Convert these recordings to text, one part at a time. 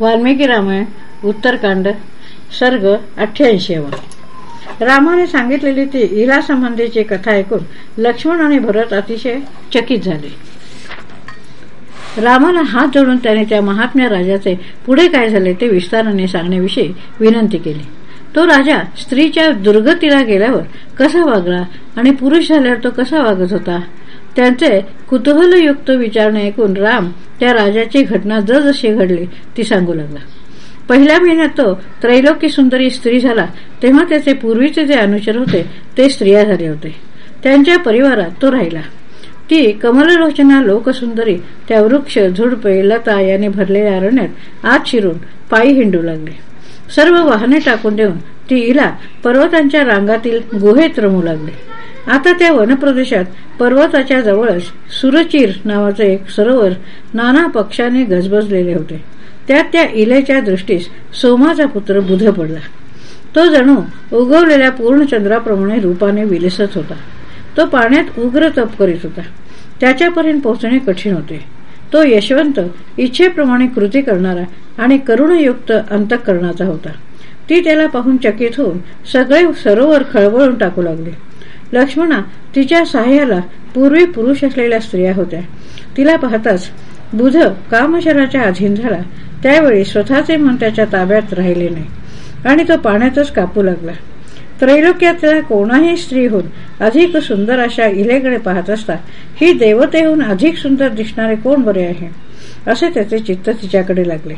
वाल्मिकी रामायण उत्तरकांड सर्ग अठ्ठ्याऐंशी रामाने सांगितलेली ती इला संबंधीची कथा ऐकून लक्ष्मण आणि भरत अतिशय चकित झाले. रामाला हात जोडून त्याने त्या महात्म्या राजाचे पुढे काय झाले ते विस्ताराने सांगण्याविषयी विनंती केली. तो राजा स्त्रीच्या दुर्गतीला गेल्यावर कसा वागला आणि पुरुष झाल्यावर तो कसा वागत होता? त्यांचे कुतूहलयुक्त विचारणे ऐकून राम त्या राजाची घटना जशी घडली ती सांगू लागला. पहिल्या महिन्यात तो त्रैलोकी सुंदरी स्त्री झाला. तेव्हा त्याचे पूर्वीचे जे अनुचर होते ते स्त्रिया झाले होते. त्यांच्या परिवारात तो राहिला. ती कमललोचना लोकसुंदरी त्या वृक्ष झुडपे लता याने भरलेल्या अरण्यात आत शिरून पायी हिंडू लागले. सर्व वाहने टाकून देऊन ती इला पर्वतांच्या रांगातील गुहेत रमू लागले. आता त्या वनप्रदेशात पर्वताच्या जवळच सुरचीर नावाचे एक सरोवर नाना पक्षाने गजबजलेले होते. त्यात त्या इलेच्या दृष्टीस सोमाचा पुत्र बुध पडला. तो जणू उगवलेल्या पूर्णचंद्राप्रमाणे रूपाने विलसत होता. तो पाण्यात उग्र तप करीत होता. त्याच्यापर्यंत पोहोचणे कठीण होते. तो यशवंत इच्छेप्रमाणे कृती करणारा आणि करुणयुक्त अंतकरणाचा होता. ती त्याला पाहून चकित होऊन सगळे सरोवर खळबळून टाकू लागले. लक्ष्मणा तिच्या सहाय्याला पूर्वी पुरुष असलेल्या स्त्रिया होत्या. तिला पाहताच बुध कामशराच्या अधीन झाला. त्यावेळी स्वतःचे मन त्याच्या ताब्यात राहिले नाही आणि तो पाण्यातच कापू लागला. त्रैलोक्यातल्या कोणाही स्त्रीहून अधिक सुंदर अशा इलेकडे पाहत असता ही देवतेहून अधिक सुंदर दिसणारे कोण बरे आहे? असे त्याचे चित्त तिच्याकडे लागले.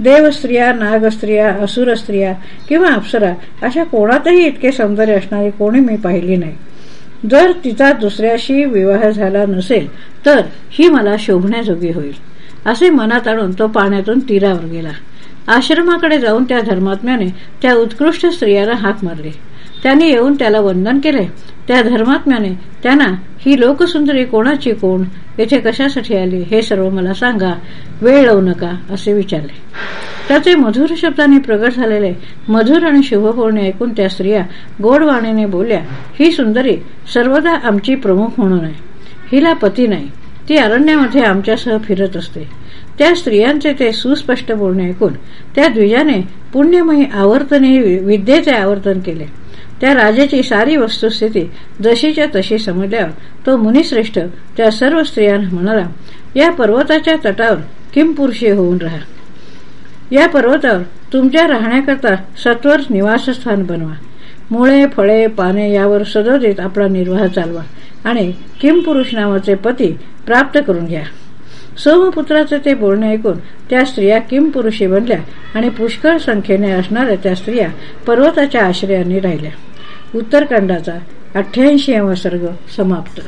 देवस्त्रिया नागस्त्रिया असुर स्त्रिया किंवा अप्सरा अशा कोणातही इतके सौंदर्य असणारी कोणी मी पाहिली नाही. जर तिचा दुसऱ्याशी विवाह झाला नसेल तर ही मला शोभण्याजोगी होईल. असे मनात आणून तो पाण्यातून तीरावर गेला. आश्रमाकडे जाऊन त्या धर्मात्म्याने त्या उत्कृष्ट स्त्रियाला हाक मारले. त्याने येऊन त्याला वंदन केले. त्या धर्मात्म्याने त्यांना ही लोकसुंदरी कोणाची कोण? येथे कशासाठी आली? हे सर्व मला सांगा. वेळ लावू नका असे विचारले. त्याचे मधुर शब्दाने प्रगट झालेले मधुर आणि शुभपूर्ण ऐकून त्या स्त्रिया गोडवाणीने बोलल्या ही सुंदरी सर्वदा आमची प्रमुख म्हणून आहे. हिला पती नाही. ती अरण्यामध्ये आमच्यासह फिरत असते. त्या स्त्रियांचे ते सुस्पष्ट बोलणे ऐकून त्या द्विजाने पुण्यमयी आवर्तने विद्येचे आवर्तन केले. त्या राजाची सारी वस्तुस्थिती जशीच्या तशी समजल्यावर तो मुनिश्रेष्ठ त्या सर्व स्त्रियांना म्हणाला या पर्वताच्या तटावर किमपुरुषी होऊन राहा. या पर्वतावर तुमच्या राहण्याकरता सत्वर निवासस्थान बनवा. मुळे फळे पाने यावर सदोदित आपला निर्वाह चालवा आणि किमपुरुष नावाचे पती प्राप्त करून घ्या. सोमपुत्राचे ते बोलणे ऐकून त्या स्त्रिया किमपुरुषी बनल्या आणि पुष्कळ संख्येने असणाऱ्या त्या स्त्रिया पर्वताच्या आश्रयाने राहिल्या. उत्तरकांडाचा अठ्ठ्याऐंशी सर्ग समाप्त.